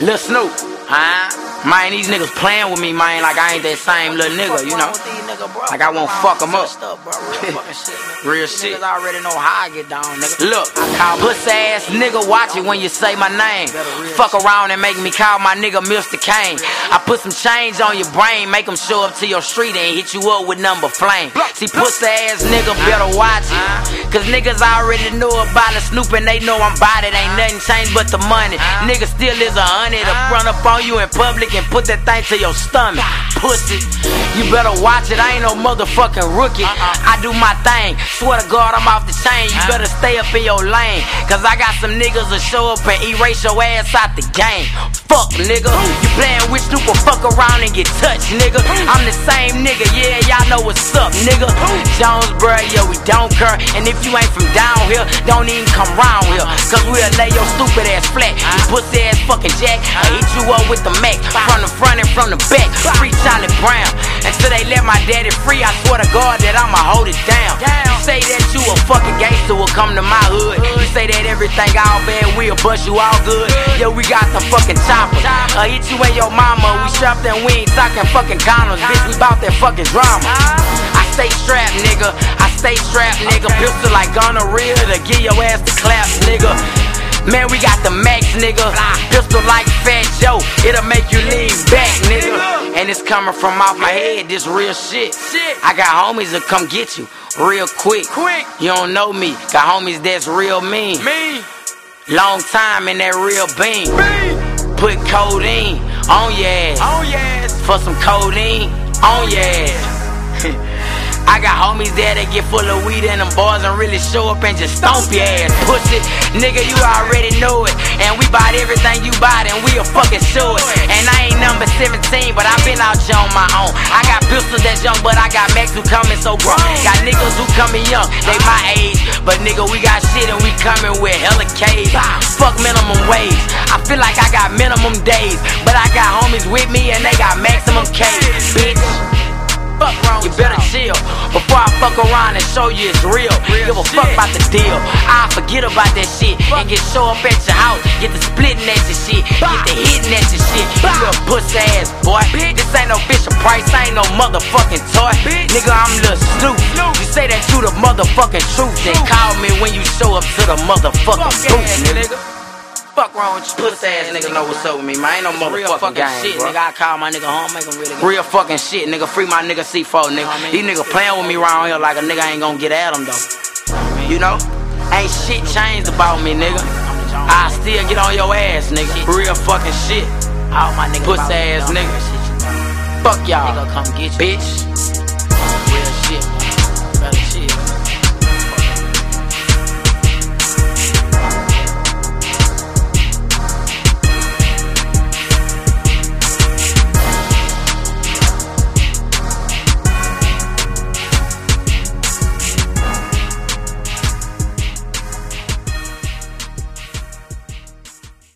Lil Snupe, huh? Man, these niggas playing with me, man, like I ain't that same little nigga, you know? Like I won't fuck them up. Real shit. Niggas already know how I get down, nigga. Look, pussy ass nigga, watch it when you say my name. Fuck around and make me call my nigga Mr. Kane. I put some change on your brain, make them show up to your street and hit you up with number flame. See, pussy ass nigga better uh-huh. watch it. Uh-huh. Cause niggas already know about the Snupe and they know I'm about it. Ain't uh-huh. nothing changed but the money. Nigga still is a honey to run up on you in public and put that thing to your stomach. Pussy, you better watch it. I ain't no motherfucking rookie. Uh-uh. I do my thing. Swear to God, I'm off the chain. You better stay up in your lane. Cause I got some niggas that show up and erase your ass out the game. Fuck, nigga. You playing with Snupe or fuck around and get touched, nigga. I'm the same nigga. Yeah, y'all know what's up, nigga. Jonesboro, yeah, we don't care. And if you ain't from down here, don't even come round here. Cause we'll lay your stupid ass flat. You pussy ass fucking jack. I hit you up with the Mac. From the front and from the back. Free Charlie Brown. Until they swear to God that I'ma hold it down. You say that you a fucking gangster will come to my hood. You say that everything all bad, we'll bust you all good. Yeah, we got the fucking choppers. I hit you and your mama. We strapped and we ain't talking fucking condoms. Bitch, we bout that fucking drama. I stay strapped, nigga. I stay strapped, nigga. Pistol like gonorrhea to get your ass to clap, nigga. Man, we got the max, nigga. Pistol like Fat Joe, it'll make you lean back, nigga. And it's coming from off my head, this real shit. I got homies that come get you real quick. Quick. You don't know me, got homies that's real mean. Me, Long time in that real beam. Put codeine on your ass. oh yes. For some codeine on your ass. I got homies there that get full of weed and them boys and really show up and just stomp your ass. Pussy, nigga, you already know it. And we bought everything you bought and we'll fucking show it. And I ain't number 17, but i been out here on my own. I got pistols that's young, but I got Max who coming so grown. Got niggas who coming young, they my age. But nigga, we got shit and we coming with hella K's. Fuck minimum wage. I feel like I got minimum days. But I got homies with me and they got maximum K's. Bitch. Fuck wrong You better fuck around and show you it's real. Give a fuck about the deal. I forget about that shit and get show up at your house. Get the splitting at your shit. Get the hitting at your shit. You little pussy ass boy. Bitch. This ain't no Fisher Price. I ain't no motherfucking toy. Nigga, I'm Lil Snupe. You say that you the motherfucking truth. Then call me when you show up to the motherfucking Fuck booth, ass, nigga. Nigga. Fuck wrong with you. Pussy ass nigga know what's up with me, man. Ain't no Real motherfucking fucking game, shit, bro. nigga. I call my nigga home, make him really. Real fucking shit, nigga. Free my nigga C4, nigga. I mean? These niggas playing with me around here like a nigga ain't gonna get at him, though. You know? Ain't shit changed about me, nigga. I still get on your ass, nigga. Real fucking shit. All my niggas. Pussy ass nigga. Shit. Fuck y'all. Nigga come get you. Bitch.